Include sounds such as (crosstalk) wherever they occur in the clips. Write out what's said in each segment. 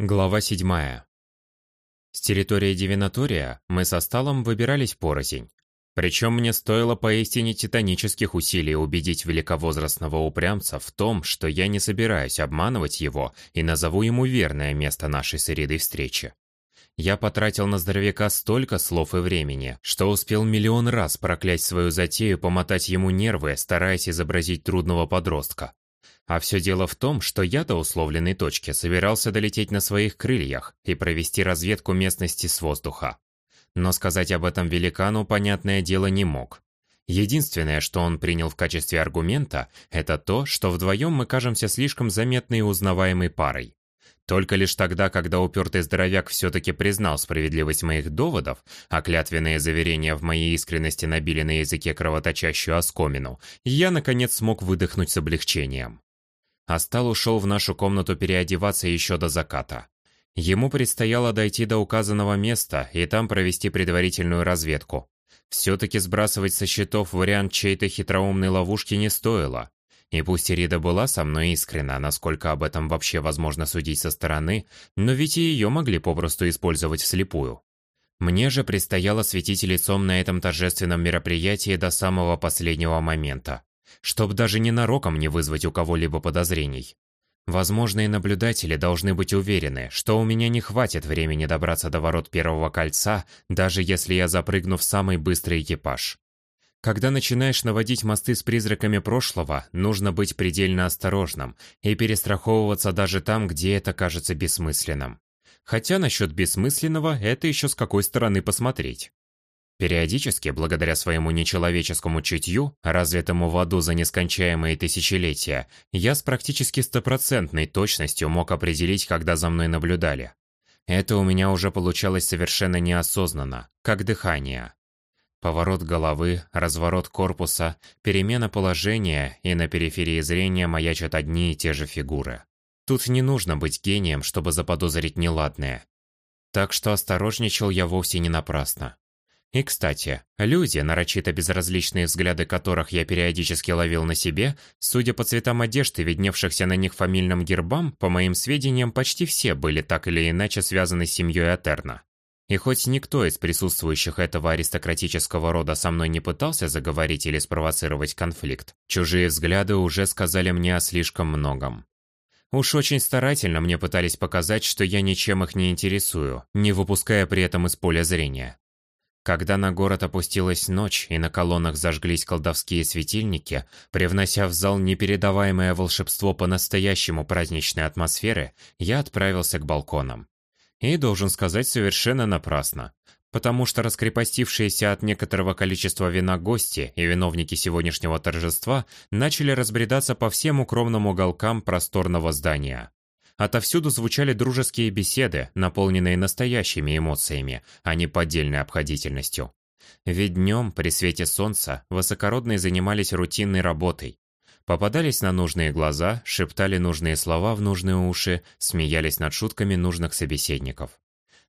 Глава 7. С территории Дивинатория мы со Сталом выбирались порознь. Причем мне стоило поистине титанических усилий убедить великовозрастного упрямца в том, что я не собираюсь обманывать его и назову ему верное место нашей с Иридой встречи. Я потратил на здоровяка столько слов и времени, что успел миллион раз проклясть свою затею помотать ему нервы, стараясь изобразить трудного подростка. А все дело в том, что я до условленной точки собирался долететь на своих крыльях и провести разведку местности с воздуха. Но сказать об этом великану, понятное дело, не мог. Единственное, что он принял в качестве аргумента, это то, что вдвоем мы кажемся слишком заметной и узнаваемой парой. Только лишь тогда, когда упертый здоровяк все-таки признал справедливость моих доводов, а клятвенные заверения в моей искренности набили на языке кровоточащую оскомину, я, наконец, смог выдохнуть с облегчением. Астал ушел в нашу комнату переодеваться еще до заката. Ему предстояло дойти до указанного места и там провести предварительную разведку. Все-таки сбрасывать со счетов вариант чьей-то хитроумной ловушки не стоило. И пусть Ирида была со мной искренна, насколько об этом вообще возможно судить со стороны, но ведь и ее могли попросту использовать вслепую. Мне же предстояло светить лицом на этом торжественном мероприятии до самого последнего момента чтоб даже ненароком не вызвать у кого-либо подозрений. Возможные наблюдатели должны быть уверены, что у меня не хватит времени добраться до ворот первого кольца, даже если я запрыгну в самый быстрый экипаж. Когда начинаешь наводить мосты с призраками прошлого, нужно быть предельно осторожным и перестраховываться даже там, где это кажется бессмысленным. Хотя насчет бессмысленного это еще с какой стороны посмотреть. Периодически, благодаря своему нечеловеческому чутью, развитому в аду за нескончаемые тысячелетия, я с практически стопроцентной точностью мог определить, когда за мной наблюдали. Это у меня уже получалось совершенно неосознанно, как дыхание. Поворот головы, разворот корпуса, перемена положения, и на периферии зрения маячат одни и те же фигуры. Тут не нужно быть гением, чтобы заподозрить неладное. Так что осторожничал я вовсе не напрасно. И, кстати, люди, нарочито безразличные взгляды которых я периодически ловил на себе, судя по цветам одежды, видневшихся на них фамильным гербам, по моим сведениям, почти все были так или иначе связаны с семьей Атерна. И хоть никто из присутствующих этого аристократического рода со мной не пытался заговорить или спровоцировать конфликт, чужие взгляды уже сказали мне о слишком многом. Уж очень старательно мне пытались показать, что я ничем их не интересую, не выпуская при этом из поля зрения. Когда на город опустилась ночь и на колоннах зажглись колдовские светильники, привнося в зал непередаваемое волшебство по-настоящему праздничной атмосферы, я отправился к балконам. И, должен сказать, совершенно напрасно. Потому что раскрепостившиеся от некоторого количества вина гости и виновники сегодняшнего торжества начали разбредаться по всем укромным уголкам просторного здания. Отовсюду звучали дружеские беседы, наполненные настоящими эмоциями, а не поддельной обходительностью. Ведь днем, при свете солнца, высокородные занимались рутинной работой. Попадались на нужные глаза, шептали нужные слова в нужные уши, смеялись над шутками нужных собеседников.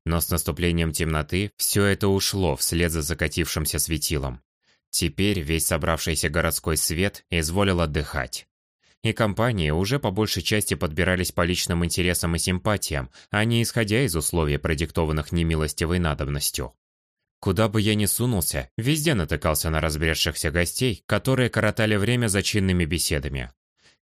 Но с наступлением темноты все это ушло вслед за закатившимся светилом. Теперь весь собравшийся городской свет изволил отдыхать и компании уже по большей части подбирались по личным интересам и симпатиям, а не исходя из условий, продиктованных немилостивой надобностью. Куда бы я ни сунулся, везде натыкался на разбредшихся гостей, которые коротали время за чинными беседами.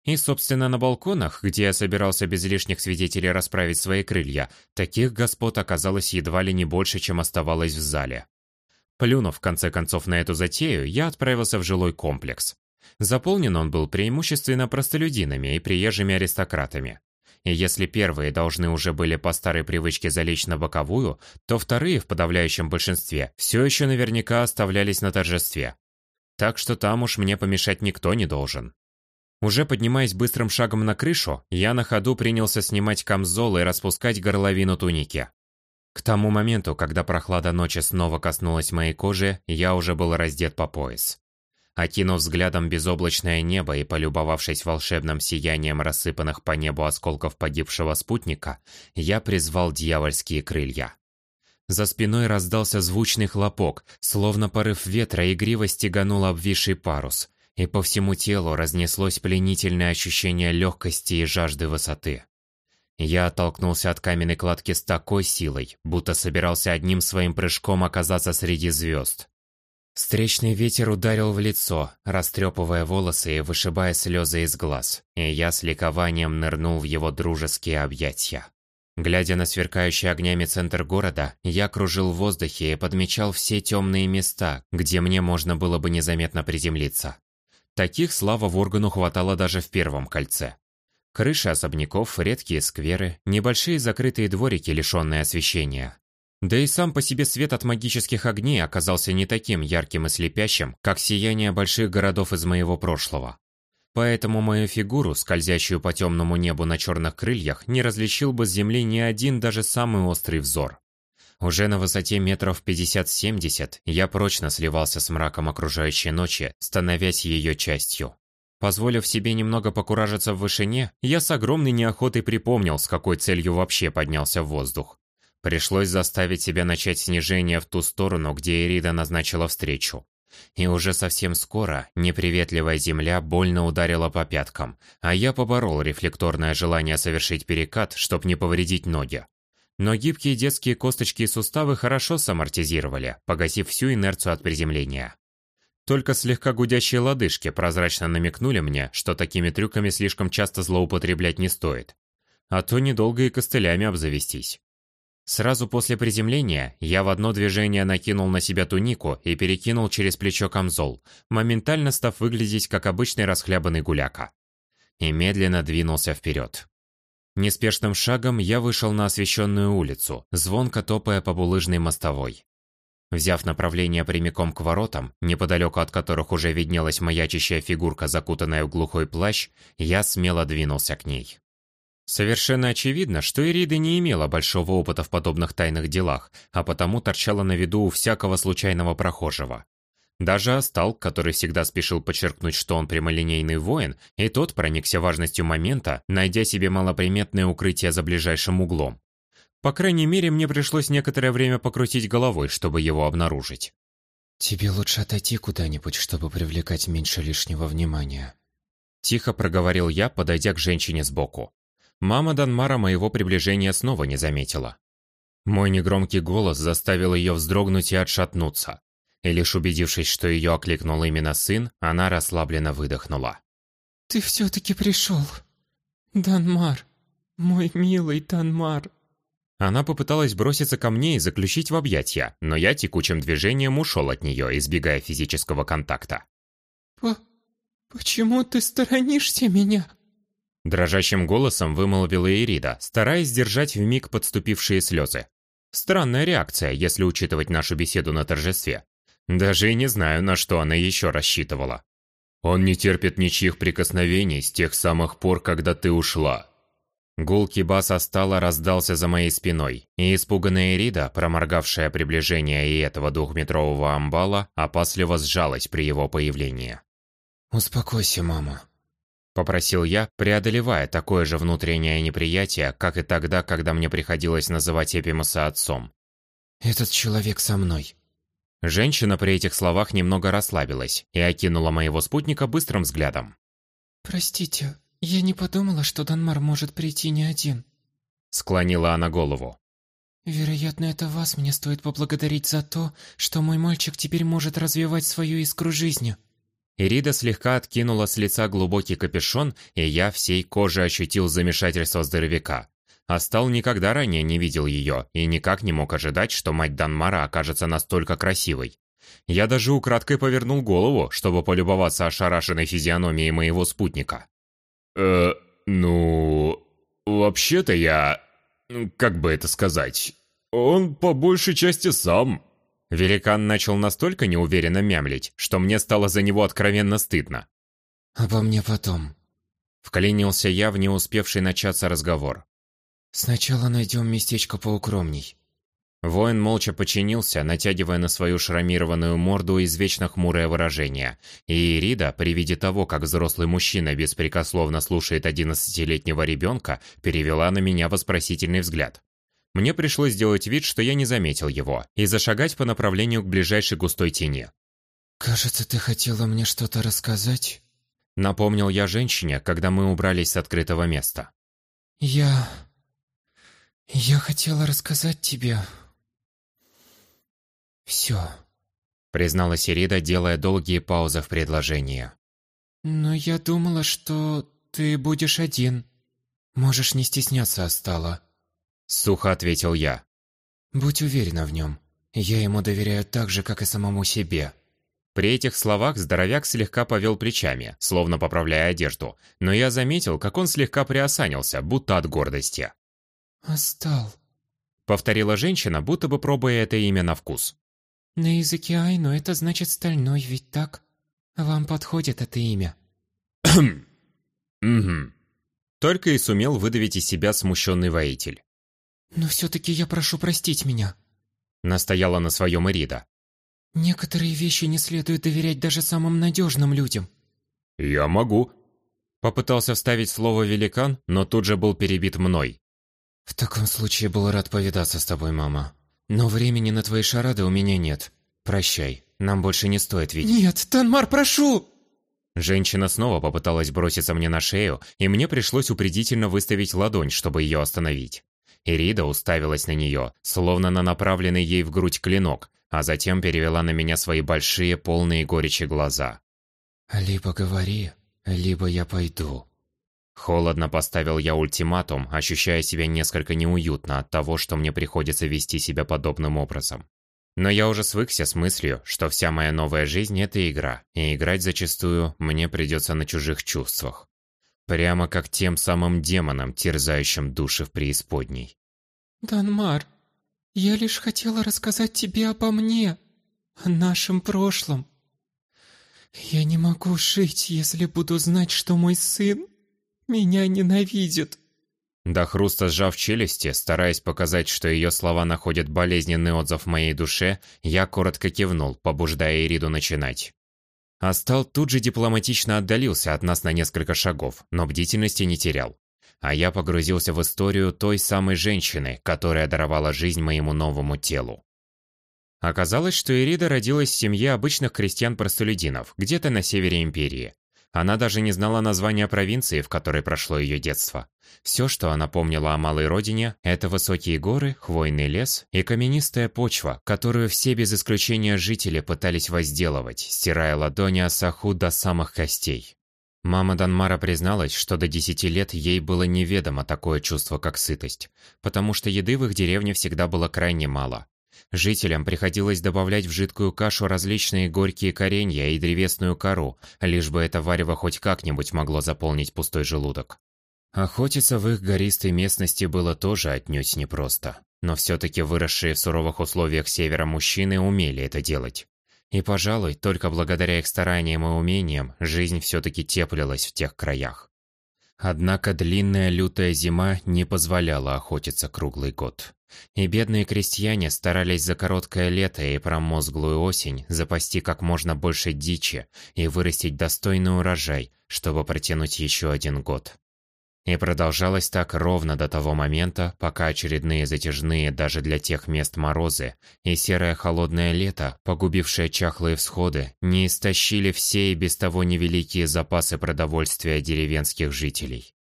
И, собственно, на балконах, где я собирался без лишних свидетелей расправить свои крылья, таких господ оказалось едва ли не больше, чем оставалось в зале. Плюнув, в конце концов, на эту затею, я отправился в жилой комплекс. Заполнен он был преимущественно простолюдинами и приезжими аристократами. И если первые должны уже были по старой привычке залечь на боковую, то вторые в подавляющем большинстве все еще наверняка оставлялись на торжестве. Так что там уж мне помешать никто не должен. Уже поднимаясь быстрым шагом на крышу, я на ходу принялся снимать камзол и распускать горловину туники. К тому моменту, когда прохлада ночи снова коснулась моей кожи, я уже был раздет по пояс. Окинув взглядом безоблачное небо и полюбовавшись волшебным сиянием рассыпанных по небу осколков погибшего спутника, я призвал дьявольские крылья. За спиной раздался звучный хлопок, словно порыв ветра игриво стеганул обвисший парус, и по всему телу разнеслось пленительное ощущение легкости и жажды высоты. Я оттолкнулся от каменной кладки с такой силой, будто собирался одним своим прыжком оказаться среди звезд. Встречный ветер ударил в лицо, растрепывая волосы и вышибая слезы из глаз, и я с ликованием нырнул в его дружеские объятия. Глядя на сверкающий огнями центр города, я кружил в воздухе и подмечал все темные места, где мне можно было бы незаметно приземлиться. Таких слава Воргану хватало даже в первом кольце. Крыши особняков, редкие скверы, небольшие закрытые дворики, лишенные освещения. Да и сам по себе свет от магических огней оказался не таким ярким и слепящим, как сияние больших городов из моего прошлого. Поэтому мою фигуру, скользящую по темному небу на черных крыльях, не различил бы с земли ни один даже самый острый взор. Уже на высоте метров 50-70 я прочно сливался с мраком окружающей ночи, становясь ее частью. Позволив себе немного покуражиться в вышине, я с огромной неохотой припомнил, с какой целью вообще поднялся в воздух. Пришлось заставить себя начать снижение в ту сторону, где Эрида назначила встречу. И уже совсем скоро неприветливая земля больно ударила по пяткам, а я поборол рефлекторное желание совершить перекат, чтоб не повредить ноги. Но гибкие детские косточки и суставы хорошо самортизировали, погасив всю инерцию от приземления. Только слегка гудящие лодыжки прозрачно намекнули мне, что такими трюками слишком часто злоупотреблять не стоит. А то недолго и костылями обзавестись. Сразу после приземления я в одно движение накинул на себя тунику и перекинул через плечо камзол, моментально став выглядеть как обычный расхлябанный гуляка. И медленно двинулся вперед. Неспешным шагом я вышел на освещенную улицу, звонко топая по булыжной мостовой. Взяв направление прямиком к воротам, неподалеку от которых уже виднелась маячащая фигурка, закутанная в глухой плащ, я смело двинулся к ней. Совершенно очевидно, что Ирида не имела большого опыта в подобных тайных делах, а потому торчала на виду у всякого случайного прохожего. Даже Астал, который всегда спешил подчеркнуть, что он прямолинейный воин, и тот проникся важностью момента, найдя себе малоприметное укрытие за ближайшим углом. По крайней мере, мне пришлось некоторое время покрутить головой, чтобы его обнаружить. «Тебе лучше отойти куда-нибудь, чтобы привлекать меньше лишнего внимания», Тихо проговорил я, подойдя к женщине сбоку. Мама Данмара моего приближения снова не заметила. Мой негромкий голос заставил ее вздрогнуть и отшатнуться. И лишь убедившись, что ее окликнул именно сын, она расслабленно выдохнула. «Ты все-таки пришел. Данмар, мой милый Данмар». Она попыталась броситься ко мне и заключить в объятия, но я текучим движением ушел от нее, избегая физического контакта. «По... почему ты сторонишься меня?» Дрожащим голосом вымолвила Ирида, стараясь сдержать вмиг подступившие слезы. Странная реакция, если учитывать нашу беседу на торжестве. Даже и не знаю, на что она еще рассчитывала. «Он не терпит ничьих прикосновений с тех самых пор, когда ты ушла». Гулкий бас остало раздался за моей спиной, и испуганная Ирида, проморгавшая приближение и этого двухметрового амбала, опасливо сжалась при его появлении. «Успокойся, мама», Попросил я, преодолевая такое же внутреннее неприятие, как и тогда, когда мне приходилось называть Эпимуса отцом. «Этот человек со мной». Женщина при этих словах немного расслабилась и окинула моего спутника быстрым взглядом. «Простите, я не подумала, что Данмар может прийти не один». Склонила она голову. «Вероятно, это вас мне стоит поблагодарить за то, что мой мальчик теперь может развивать свою искру жизни». Ирида слегка откинула с лица глубокий капюшон, и я всей кожей ощутил замешательство здоровяка. Астал никогда ранее не видел ее и никак не мог ожидать, что мать Данмара окажется настолько красивой. Я даже украдкой повернул голову, чтобы полюбоваться ошарашенной физиономией моего спутника. «Э, ну... Вообще-то я... Как бы это сказать? Он по большей части сам...» Великан начал настолько неуверенно мямлить, что мне стало за него откровенно стыдно. «Обо мне потом». Вклинился я в не успевший начаться разговор. «Сначала найдем местечко поукромней». Воин молча подчинился, натягивая на свою шрамированную морду извечно хмурое выражение. И Ирида, при виде того, как взрослый мужчина беспрекословно слушает одиннадцатилетнего ребенка, перевела на меня вопросительный взгляд. Мне пришлось сделать вид, что я не заметил его, и зашагать по направлению к ближайшей густой тени. «Кажется, ты хотела мне что-то рассказать?» Напомнил я женщине, когда мы убрались с открытого места. «Я... «Я хотела рассказать тебе...» «Все», — призналась Ирида, делая долгие паузы в предложении. «Но я думала, что ты будешь один. Можешь не стесняться, Астала». Сухо ответил я. «Будь уверена в нем. Я ему доверяю так же, как и самому себе». При этих словах здоровяк слегка повел плечами, словно поправляя одежду, но я заметил, как он слегка приосанился, будто от гордости. «Астал», — повторила женщина, будто бы пробуя это имя на вкус. «На языке Айну это значит «стальной», ведь так? Вам подходит это имя». (clears throat) «Угу». Только и сумел выдавить из себя смущенный воитель. «Но все-таки я прошу простить меня», — настояла на своем Ирида. Некоторые вещи не следует доверять даже самым надежным людям. Я могу. Попытался вставить слово великан, но тут же был перебит мной. В таком случае был рад повидаться с тобой, мама. Но времени на твои шарады у меня нет. Прощай, нам больше не стоит видеть. Нет, Танмар, прошу! Женщина снова попыталась броситься мне на шею, и мне пришлось упредительно выставить ладонь, чтобы ее остановить. Ирида уставилась на нее, словно на направленный ей в грудь клинок, а затем перевела на меня свои большие, полные горечи глаза. «Либо говори, либо я пойду». Холодно поставил я ультиматум, ощущая себя несколько неуютно от того, что мне приходится вести себя подобным образом. Но я уже свыкся с мыслью, что вся моя новая жизнь – это игра, и играть зачастую мне придется на чужих чувствах. Прямо как тем самым демонам, терзающим души в преисподней. «Данмар, я лишь хотела рассказать тебе обо мне, о нашем прошлом. Я не могу жить, если буду знать, что мой сын меня ненавидит». До хруста сжав челюсти, стараясь показать, что ее слова находят болезненный отзыв в моей душе, я коротко кивнул, побуждая Ириду начинать. Астал тут же дипломатично отдалился от нас на несколько шагов, но бдительности не терял а я погрузился в историю той самой женщины, которая даровала жизнь моему новому телу. Оказалось, что Ирида родилась в семье обычных крестьян-простолюдинов, где-то на севере империи. Она даже не знала названия провинции, в которой прошло ее детство. Все, что она помнила о малой родине, это высокие горы, хвойный лес и каменистая почва, которую все без исключения жители пытались возделывать, стирая ладони Асаху до самых костей. Мама Данмара призналась, что до 10 лет ей было неведомо такое чувство, как сытость, потому что еды в их деревне всегда было крайне мало. Жителям приходилось добавлять в жидкую кашу различные горькие коренья и древесную кору, лишь бы это варево хоть как-нибудь могло заполнить пустой желудок. Охотиться в их гористой местности было тоже отнюдь непросто, но все-таки выросшие в суровых условиях севера мужчины умели это делать. И, пожалуй, только благодаря их стараниям и умениям жизнь все-таки теплилась в тех краях. Однако длинная лютая зима не позволяла охотиться круглый год. И бедные крестьяне старались за короткое лето и промозглую осень запасти как можно больше дичи и вырастить достойный урожай, чтобы протянуть еще один год. И продолжалось так ровно до того момента, пока очередные затяжные даже для тех мест морозы и серое холодное лето, погубившее чахлые всходы, не истощили все и без того невеликие запасы продовольствия деревенских жителей.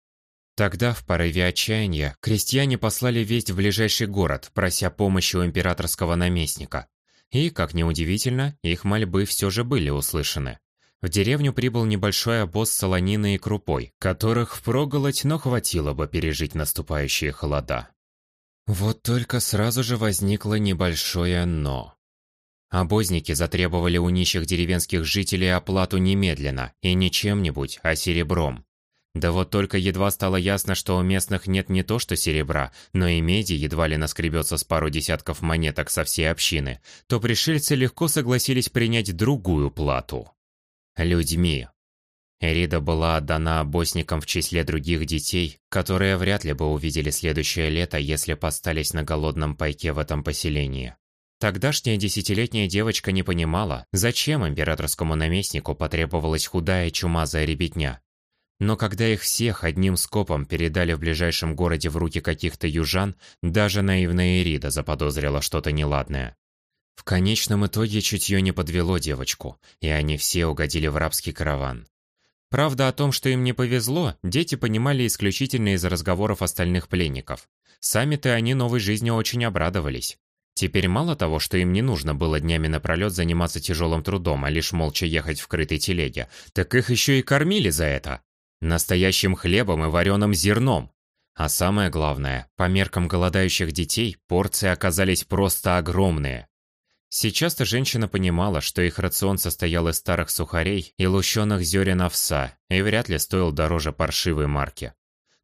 Тогда, в порыве отчаяния, крестьяне послали весть в ближайший город, прося помощи у императорского наместника. И, как неудивительно, их мольбы все же были услышаны. В деревню прибыл небольшой обоз с и крупой, которых впроголодь, но хватило бы пережить наступающие холода. Вот только сразу же возникло небольшое «но». Обозники затребовали у нищих деревенских жителей оплату немедленно, и не чем-нибудь, а серебром. Да вот только едва стало ясно, что у местных нет не то что серебра, но и меди едва ли наскребется с пару десятков монеток со всей общины, то пришельцы легко согласились принять другую плату людьми. Эрида была отдана обозникам в числе других детей, которые вряд ли бы увидели следующее лето, если постались на голодном пайке в этом поселении. Тогдашняя десятилетняя девочка не понимала, зачем императорскому наместнику потребовалась худая чумазая ребятня. Но когда их всех одним скопом передали в ближайшем городе в руки каких-то южан, даже наивная Эрида заподозрила что-то неладное. В конечном итоге чутье не подвело девочку, и они все угодили в рабский караван. Правда о том, что им не повезло, дети понимали исключительно из разговоров остальных пленников. Сами-то они новой жизнью очень обрадовались. Теперь мало того, что им не нужно было днями напролет заниматься тяжелым трудом, а лишь молча ехать в крытой телеге, так их еще и кормили за это. Настоящим хлебом и вареным зерном. А самое главное, по меркам голодающих детей, порции оказались просто огромные. Сейчас-то женщина понимала, что их рацион состоял из старых сухарей и лущеных зерен овса, и вряд ли стоил дороже паршивой марки.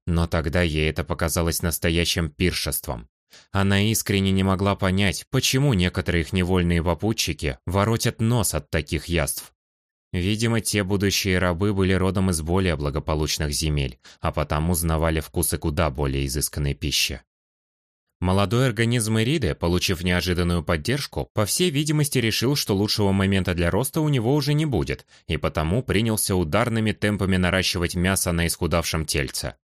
Но тогда ей это показалось настоящим пиршеством. Она искренне не могла понять, почему некоторые их невольные попутчики воротят нос от таких яств. Видимо, те будущие рабы были родом из более благополучных земель, а потому знавали вкусы куда более изысканной пищи. Молодой организм Эриды, получив неожиданную поддержку, по всей видимости решил, что лучшего момента для роста у него уже не будет, и потому принялся ударными темпами наращивать мясо на исхудавшем тельце.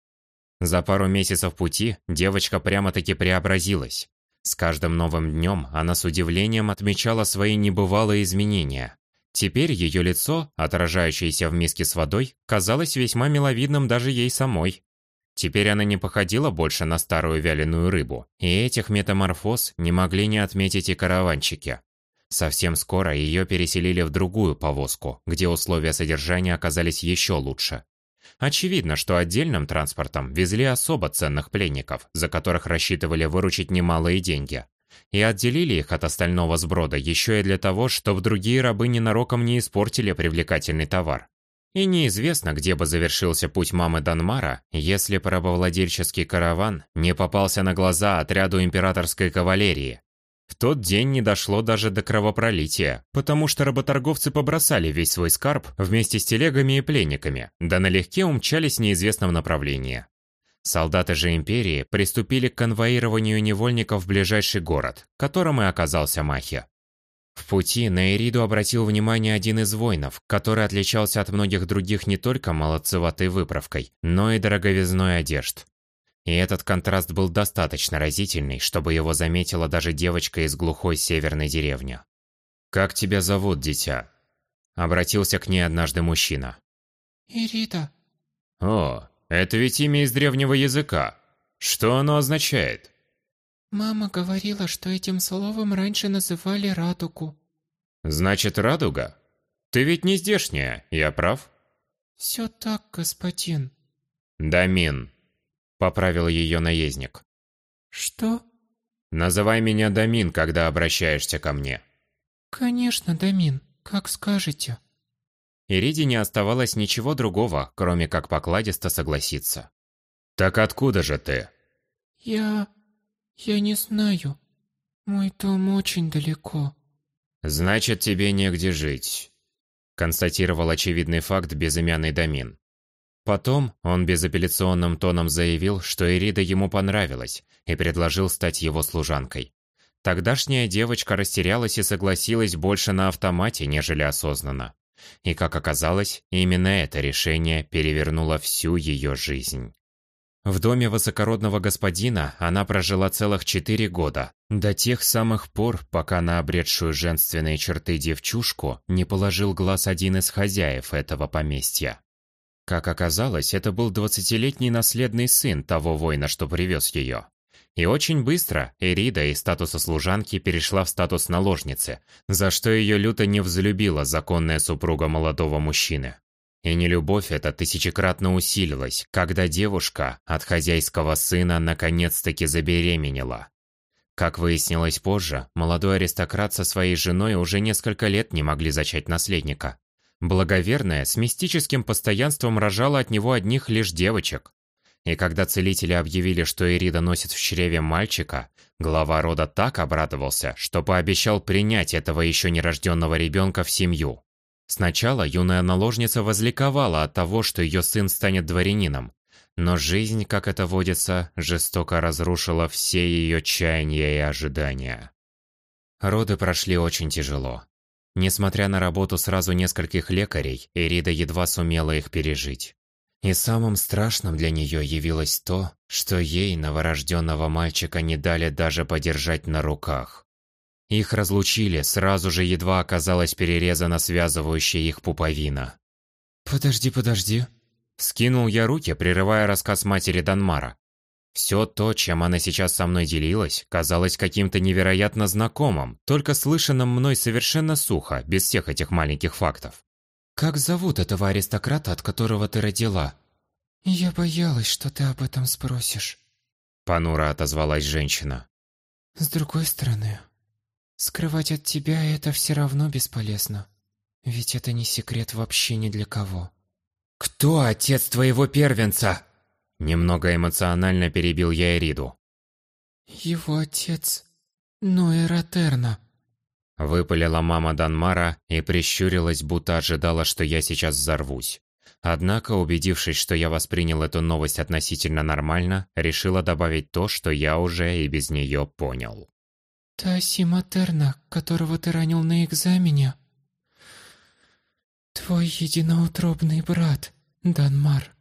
За пару месяцев пути девочка прямо-таки преобразилась. С каждым новым днем она с удивлением отмечала свои небывалые изменения. Теперь ее лицо, отражающееся в миске с водой, казалось весьма миловидным даже ей самой. Теперь она не походила больше на старую вяленую рыбу, и этих метаморфоз не могли не отметить и караванчики. Совсем скоро ее переселили в другую повозку, где условия содержания оказались еще лучше. Очевидно, что отдельным транспортом везли особо ценных пленников, за которых рассчитывали выручить немалые деньги. И отделили их от остального сброда еще и для того, чтобы другие рабы ненароком не испортили привлекательный товар. И неизвестно, где бы завершился путь мамы Данмара, если рабовладельческий караван не попался на глаза отряду императорской кавалерии, в тот день не дошло даже до кровопролития, потому что работорговцы побросали весь свой скарб вместе с телегами и пленниками, да налегке умчались в неизвестном направлении. Солдаты же империи приступили к конвоированию невольников в ближайший город, которым и оказался Махи. В пути на Эриду обратил внимание один из воинов, который отличался от многих других не только молодцеватой выправкой, но и дороговизной одежд. И этот контраст был достаточно разительный, чтобы его заметила даже девочка из глухой северной деревни. «Как тебя зовут, дитя?» Обратился к ней однажды мужчина. «Ирита». «О, это ведь имя из древнего языка. Что оно означает?» «Мама говорила, что этим словом раньше называли радугу». «Значит, радуга? Ты ведь не здешняя, я прав?» «Все так, господин». «Дамин, Поправил ее наездник. «Что?» «Называй меня Дамин, когда обращаешься ко мне». «Конечно, Дамин, как скажете». Ириде не оставалось ничего другого, кроме как покладисто согласиться. «Так откуда же ты?» «Я... я не знаю. Мой дом очень далеко». «Значит, тебе негде жить», — констатировал очевидный факт безымянный Дамин. Потом он безапелляционным тоном заявил, что Ирида ему понравилась, и предложил стать его служанкой. Тогдашняя девочка растерялась и согласилась больше на автомате, нежели осознанно. И, как оказалось, именно это решение перевернуло всю ее жизнь. В доме высокородного господина она прожила целых четыре года, до тех самых пор, пока на обретшую женственные черты девчушку не положил глаз один из хозяев этого поместья. Как оказалось, это был двадцатилетний наследный сын того воина, что привез ее. И очень быстро Эрида из статуса служанки перешла в статус наложницы, за что ее люто не взлюбила законная супруга молодого мужчины. И нелюбовь эта тысячекратно усилилась, когда девушка от хозяйского сына наконец-таки забеременела. Как выяснилось позже, молодой аристократ со своей женой уже несколько лет не могли зачать наследника. Благоверная с мистическим постоянством рожала от него одних лишь девочек. И когда целители объявили, что Ирида носит в чреве мальчика, глава рода так обрадовался, что пообещал принять этого еще нерожденного ребенка в семью. Сначала юная наложница возликовала от того, что ее сын станет дворянином, но жизнь, как это водится, жестоко разрушила все ее чаяния и ожидания. Роды прошли очень тяжело. Несмотря на работу сразу нескольких лекарей, Эрида едва сумела их пережить. И самым страшным для нее явилось то, что ей, новорожденного мальчика, не дали даже подержать на руках. Их разлучили, сразу же едва оказалась перерезана связывающая их пуповина. «Подожди, подожди». Скинул я руки, прерывая рассказ матери Данмара. Все то, чем она сейчас со мной делилась, казалось каким-то невероятно знакомым, только слышанным мной совершенно сухо, без всех этих маленьких фактов. «Как зовут этого аристократа, от которого ты родила?» «Я боялась, что ты об этом спросишь». Понуро отозвалась женщина. «С другой стороны, скрывать от тебя это все равно бесполезно. Ведь это не секрет вообще ни для кого». «Кто отец твоего первенца?» Немного эмоционально перебил я Эриду. «Его отец Ноэ Ротерна», Выпалила мама Данмара и прищурилась, будто ожидала, что я сейчас взорвусь. Однако, убедившись, что я воспринял эту новость относительно нормально, решила добавить то, что я уже и без нее понял. «Таси Матерна, которого ты ранил на экзамене. Твой единоутробный брат, Данмар».